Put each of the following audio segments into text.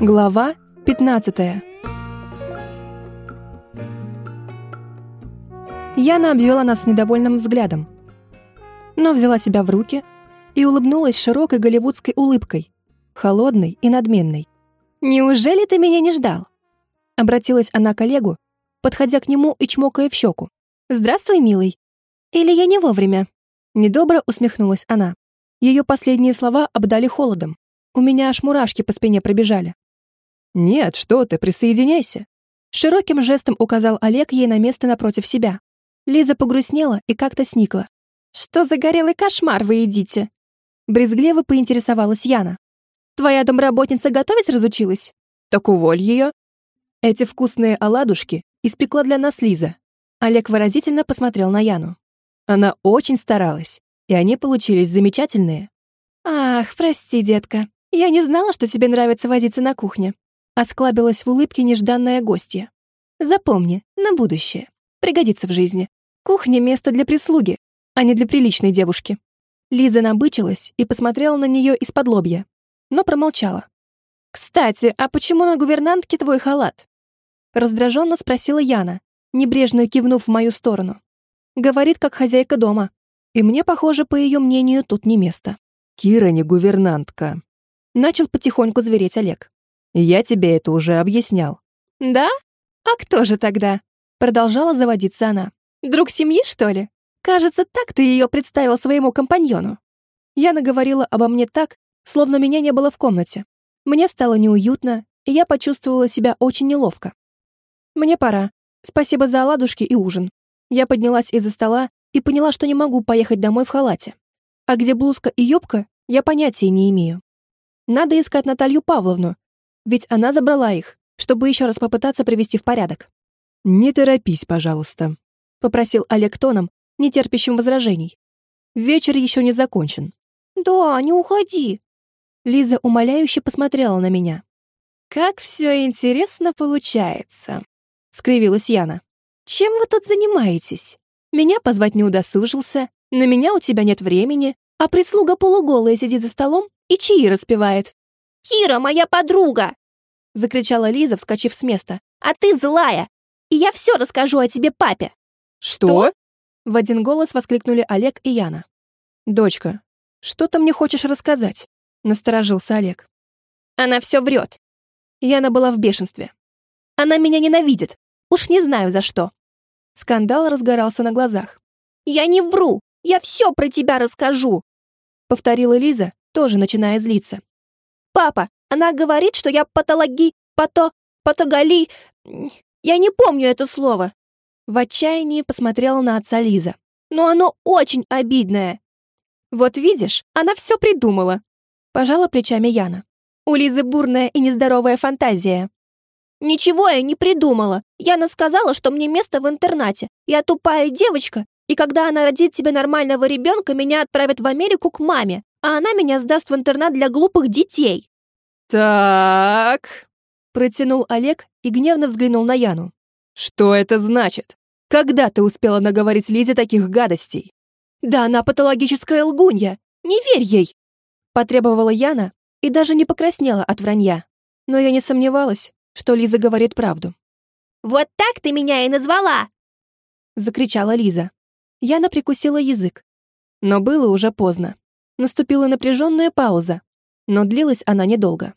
Глава 15 Яна обвела нас недовольным взглядом, но взяла себя в руки и улыбнулась широкой голливудской улыбкой, холодной и надменной. «Неужели ты меня не ждал?» Обратилась она к Олегу, подходя к нему и чмокая в щеку. «Здравствуй, милый!» «Или я не вовремя?» Недобро усмехнулась она. Ее последние слова обдали холодом. У меня аж мурашки по спине пробежали. «Нет, что ты, присоединяйся!» Широким жестом указал Олег ей на место напротив себя. Лиза погрустнела и как-то сникла. «Что за горелый кошмар вы едите?» Брезгливо поинтересовалась Яна. «Твоя домработница готовить разучилась? Так уволь ее!» Эти вкусные оладушки испекла для нас Лиза. Олег выразительно посмотрел на Яну. Она очень старалась, и они получились замечательные. «Ах, прости, детка, я не знала, что тебе нравится возиться на кухне. Осклабилась в улыбке нежданная гостья. Запомни, на будущее. Пригодится в жизни. Кухня — место для прислуги, а не для приличной девушки. Лиза набычилась и посмотрела на нее из-под лобья, но промолчала. «Кстати, а почему на гувернантке твой халат?» Раздраженно спросила Яна, небрежно кивнув в мою сторону. Говорит, как хозяйка дома. И мне, похоже, по ее мнению, тут не место. «Кира не гувернантка», — начал потихоньку звереть Олег. Я тебе это уже объяснял. Да? А кто же тогда? Продолжала заводиться она. Друг семьи, что ли? Кажется, так ты ее представил своему компаньону. Я наговорила обо мне так, словно меня не было в комнате. Мне стало неуютно, и я почувствовала себя очень неловко. Мне пора. Спасибо за оладушки и ужин. Я поднялась из-за стола и поняла, что не могу поехать домой в халате. А где блузка и юбка, я понятия не имею. Надо искать Наталью Павловну, ведь она забрала их, чтобы еще раз попытаться привести в порядок. «Не торопись, пожалуйста», — попросил Олег тоном, не терпящим возражений. «Вечер еще не закончен». «Да, не уходи». Лиза умоляюще посмотрела на меня. «Как все интересно получается», — скривилась Яна. «Чем вы тут занимаетесь? Меня позвать не удосужился, на меня у тебя нет времени, а прислуга полуголая сидит за столом и чаи распевает. «Кира моя подруга!» — закричала Лиза, вскочив с места. «А ты злая! И я все расскажу о тебе папе!» «Что?» В один голос воскликнули Олег и Яна. «Дочка, что ты мне хочешь рассказать?» — насторожился Олег. «Она все врет». Яна была в бешенстве. «Она меня ненавидит. Уж не знаю за что». Скандал разгорался на глазах. «Я не вру! Я все про тебя расскажу!» Повторила Лиза, тоже начиная злиться. Папа, она говорит, что я патологи... пато... патоголи... Я не помню это слово. В отчаянии посмотрела на отца Лиза. Но оно очень обидное. Вот видишь, она все придумала. Пожала плечами Яна. У Лизы бурная и нездоровая фантазия. Ничего я не придумала. Яна сказала, что мне место в интернате. Я тупая девочка, и когда она родит тебе нормального ребенка, меня отправят в Америку к маме а она меня сдаст в интернат для глупых детей». «Так...» — протянул Олег и гневно взглянул на Яну. «Что это значит? Когда ты успела наговорить Лизе таких гадостей?» «Да она патологическая лгунья! Не верь ей!» Потребовала Яна и даже не покраснела от вранья. Но я не сомневалась, что Лиза говорит правду. «Вот так ты меня и назвала!» Закричала Лиза. Яна прикусила язык. Но было уже поздно. Наступила напряженная пауза, но длилась она недолго.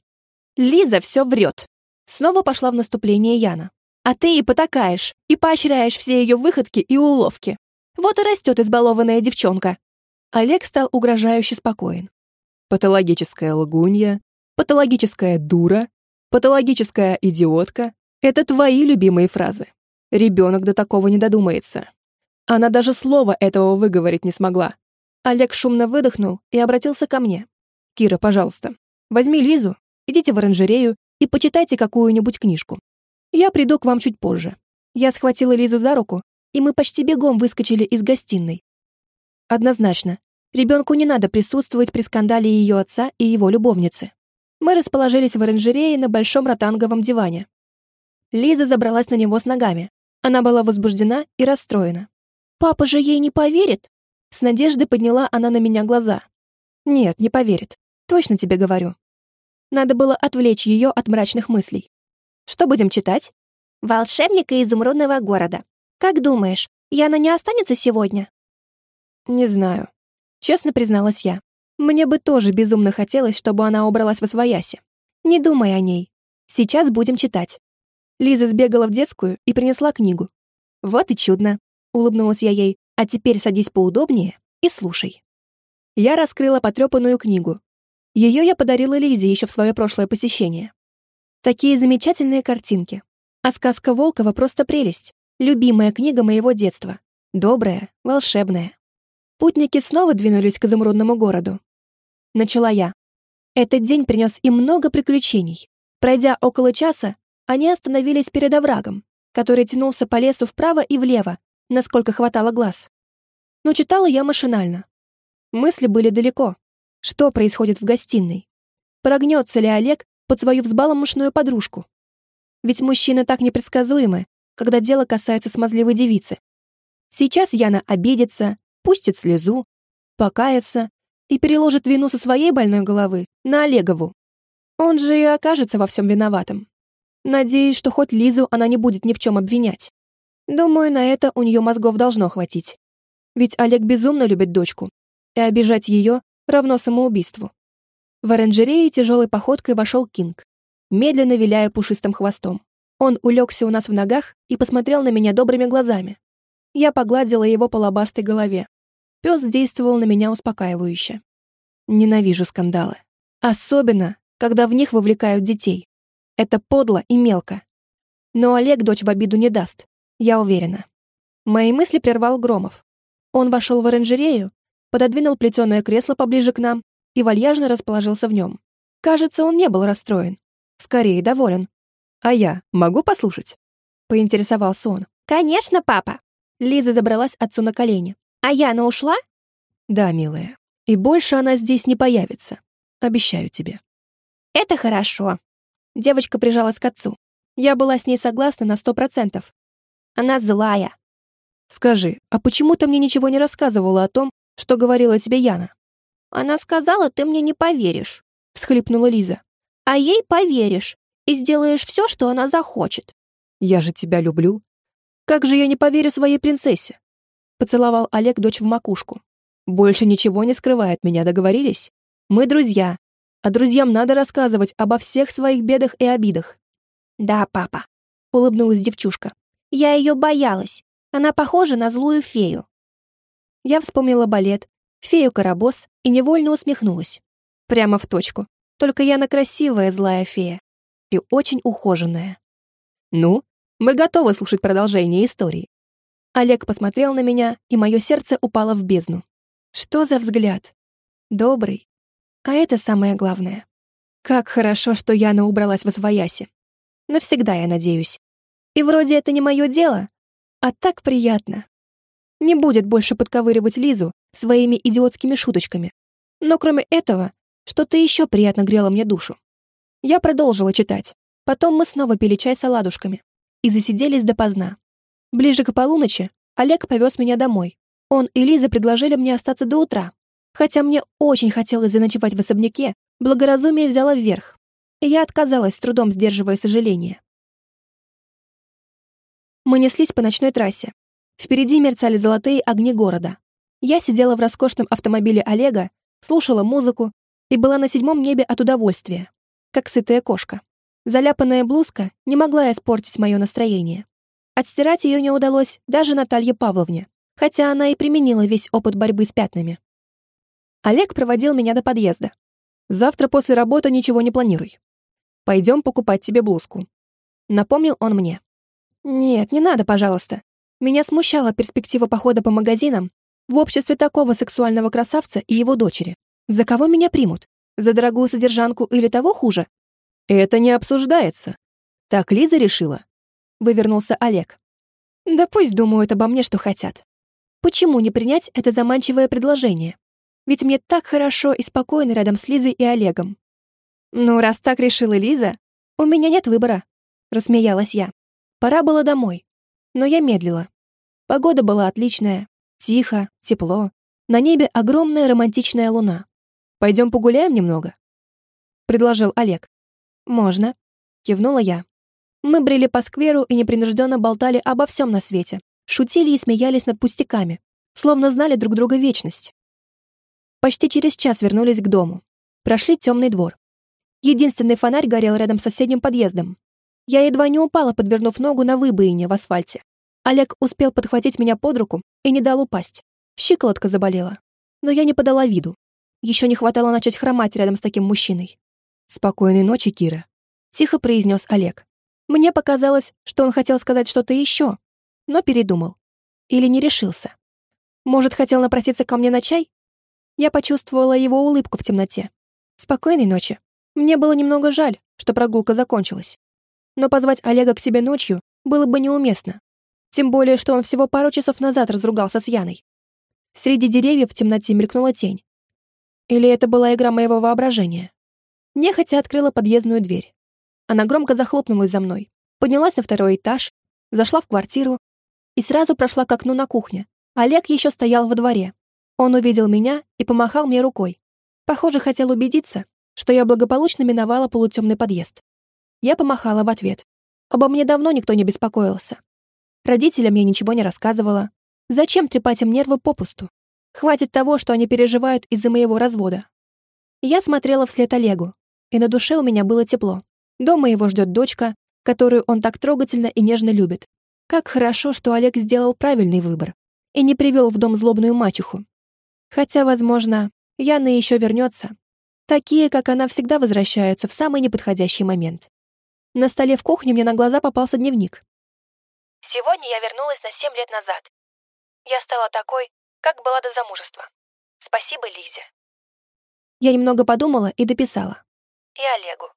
«Лиза все врет!» Снова пошла в наступление Яна. «А ты и потакаешь, и поощряешь все ее выходки и уловки. Вот и растет избалованная девчонка». Олег стал угрожающе спокоен. «Патологическая лгунья, патологическая дура, патологическая идиотка — это твои любимые фразы. Ребенок до такого не додумается. Она даже слова этого выговорить не смогла. Олег шумно выдохнул и обратился ко мне. «Кира, пожалуйста, возьми Лизу, идите в оранжерею и почитайте какую-нибудь книжку. Я приду к вам чуть позже». Я схватила Лизу за руку, и мы почти бегом выскочили из гостиной. Однозначно, ребенку не надо присутствовать при скандале ее отца и его любовницы. Мы расположились в оранжерее на большом ротанговом диване. Лиза забралась на него с ногами. Она была возбуждена и расстроена. «Папа же ей не поверит!» С надеждой подняла она на меня глаза. «Нет, не поверит. Точно тебе говорю». Надо было отвлечь ее от мрачных мыслей. Что будем читать? «Волшебника изумрудного города. Как думаешь, Яна не останется сегодня?» Не знаю. Честно призналась я. Мне бы тоже безумно хотелось, чтобы она убралась во свояси. Не думай о ней. Сейчас будем читать. Лиза сбегала в детскую и принесла книгу. Вот и чудно. Улыбнулась я ей. А теперь садись поудобнее и слушай. Я раскрыла потрепанную книгу. Ее я подарила Лизе еще в свое прошлое посещение. Такие замечательные картинки. А сказка Волкова просто прелесть. Любимая книга моего детства. Добрая, волшебная. Путники снова двинулись к изумрудному городу. Начала я. Этот день принес им много приключений. Пройдя около часа, они остановились перед оврагом, который тянулся по лесу вправо и влево, насколько хватало глаз. Но читала я машинально. Мысли были далеко. Что происходит в гостиной? Прогнется ли Олег под свою взбаломошную подружку? Ведь мужчины так непредсказуемы, когда дело касается смазливой девицы. Сейчас Яна обидится, пустит слезу, покается и переложит вину со своей больной головы на Олегову. Он же и окажется во всем виноватым. Надеюсь, что хоть Лизу она не будет ни в чем обвинять. Думаю, на это у нее мозгов должно хватить. Ведь Олег безумно любит дочку, и обижать ее равно самоубийству. В оранжерее тяжелой походкой вошел Кинг, медленно виляя пушистым хвостом. Он улегся у нас в ногах и посмотрел на меня добрыми глазами. Я погладила его по лобастой голове. Пес действовал на меня успокаивающе. Ненавижу скандалы. Особенно, когда в них вовлекают детей. Это подло и мелко. Но Олег дочь в обиду не даст, я уверена. Мои мысли прервал Громов. Он вошел в оранжерею, пододвинул плетеное кресло поближе к нам и вальяжно расположился в нем. Кажется, он не был расстроен. Скорее, доволен. «А я могу послушать?» — поинтересовался он. «Конечно, папа!» Лиза забралась отцу на колени. «А Яна ушла?» «Да, милая. И больше она здесь не появится. Обещаю тебе». «Это хорошо». Девочка прижалась к отцу. Я была с ней согласна на сто процентов. Она злая. «Скажи, а почему ты мне ничего не рассказывала о том, что говорила тебе Яна?» «Она сказала, ты мне не поверишь», — всхлипнула Лиза. «А ей поверишь и сделаешь все, что она захочет». «Я же тебя люблю. Как же я не поверю своей принцессе?» Поцеловал Олег дочь в макушку. «Больше ничего не скрывает меня, договорились? Мы друзья, а друзьям надо рассказывать обо всех своих бедах и обидах». «Да, папа», — улыбнулась девчушка. «Я ее боялась. Она похожа на злую фею». Я вспомнила балет, фею Карабос и невольно усмехнулась. Прямо в точку. Только я на красивая злая фея. И очень ухоженная. Ну, мы готовы слушать продолжение истории. Олег посмотрел на меня, и мое сердце упало в бездну. Что за взгляд? Добрый. А это самое главное. Как хорошо, что Яна убралась во свояси. Навсегда, я надеюсь. И вроде это не мое дело, а так приятно. Не будет больше подковыривать Лизу своими идиотскими шуточками. Но кроме этого, что-то еще приятно грело мне душу. Я продолжила читать. Потом мы снова пили чай с оладушками. И засиделись допоздна. Ближе к полуночи Олег повез меня домой. Он и Лиза предложили мне остаться до утра. Хотя мне очень хотелось заночевать в особняке, благоразумие взяло вверх. И я отказалась, с трудом сдерживая сожаление. Мы неслись по ночной трассе. Впереди мерцали золотые огни города. Я сидела в роскошном автомобиле Олега, слушала музыку и была на седьмом небе от удовольствия, как сытая кошка. Заляпанная блузка не могла испортить мое настроение. Отстирать ее не удалось даже Наталье Павловне, хотя она и применила весь опыт борьбы с пятнами. Олег проводил меня до подъезда. «Завтра после работы ничего не планируй. Пойдем покупать тебе блузку», — напомнил он мне. «Нет, не надо, пожалуйста. Меня смущала перспектива похода по магазинам в обществе такого сексуального красавца и его дочери. За кого меня примут? За дорогую содержанку или того хуже? Это не обсуждается. Так Лиза решила. Вывернулся Олег. Да пусть думают обо мне, что хотят. Почему не принять это заманчивое предложение? Ведь мне так хорошо и спокойно рядом с Лизой и Олегом. Ну, раз так решила Лиза, у меня нет выбора. Рассмеялась я. Пора было домой. Но я медлила. Погода была отличная. Тихо, тепло. На небе огромная романтичная луна. Пойдем погуляем немного?» предложил Олег. «Можно», — кивнула я. Мы брели по скверу и непринужденно болтали обо всем на свете, шутили и смеялись над пустяками, словно знали друг друга вечность. Почти через час вернулись к дому. Прошли темный двор. Единственный фонарь горел рядом с соседним подъездом. Я едва не упала, подвернув ногу на выбоине в асфальте. Олег успел подхватить меня под руку и не дал упасть. Щиколотка заболела. Но я не подала виду. Еще не хватало начать хромать рядом с таким мужчиной. «Спокойной ночи, Кира», — тихо произнес Олег. Мне показалось, что он хотел сказать что-то еще, но передумал. Или не решился. Может, хотел напроситься ко мне на чай? Я почувствовала его улыбку в темноте. Спокойной ночи. Мне было немного жаль, что прогулка закончилась. Но позвать Олега к себе ночью было бы неуместно. Тем более, что он всего пару часов назад разругался с Яной. Среди деревьев в темноте мелькнула тень. Или это была игра моего воображения? Нехотя открыла подъездную дверь. Она громко захлопнулась за мной, поднялась на второй этаж, зашла в квартиру и сразу прошла к окну на кухне. Олег еще стоял во дворе. Он увидел меня и помахал мне рукой. Похоже, хотел убедиться, что я благополучно миновала полутемный подъезд. Я помахала в ответ. Обо мне давно никто не беспокоился. Родителям я ничего не рассказывала. Зачем трепать им нервы попусту? Хватит того, что они переживают из-за моего развода. Я смотрела вслед Олегу, и на душе у меня было тепло. Дома его ждет дочка, которую он так трогательно и нежно любит. Как хорошо, что Олег сделал правильный выбор и не привел в дом злобную мачеху. Хотя, возможно, Яна еще вернется. Такие, как она, всегда возвращаются в самый неподходящий момент. На столе в кухне мне на глаза попался дневник. Сегодня я вернулась на семь лет назад. Я стала такой, как была до замужества. Спасибо Лизе. Я немного подумала и дописала. И Олегу.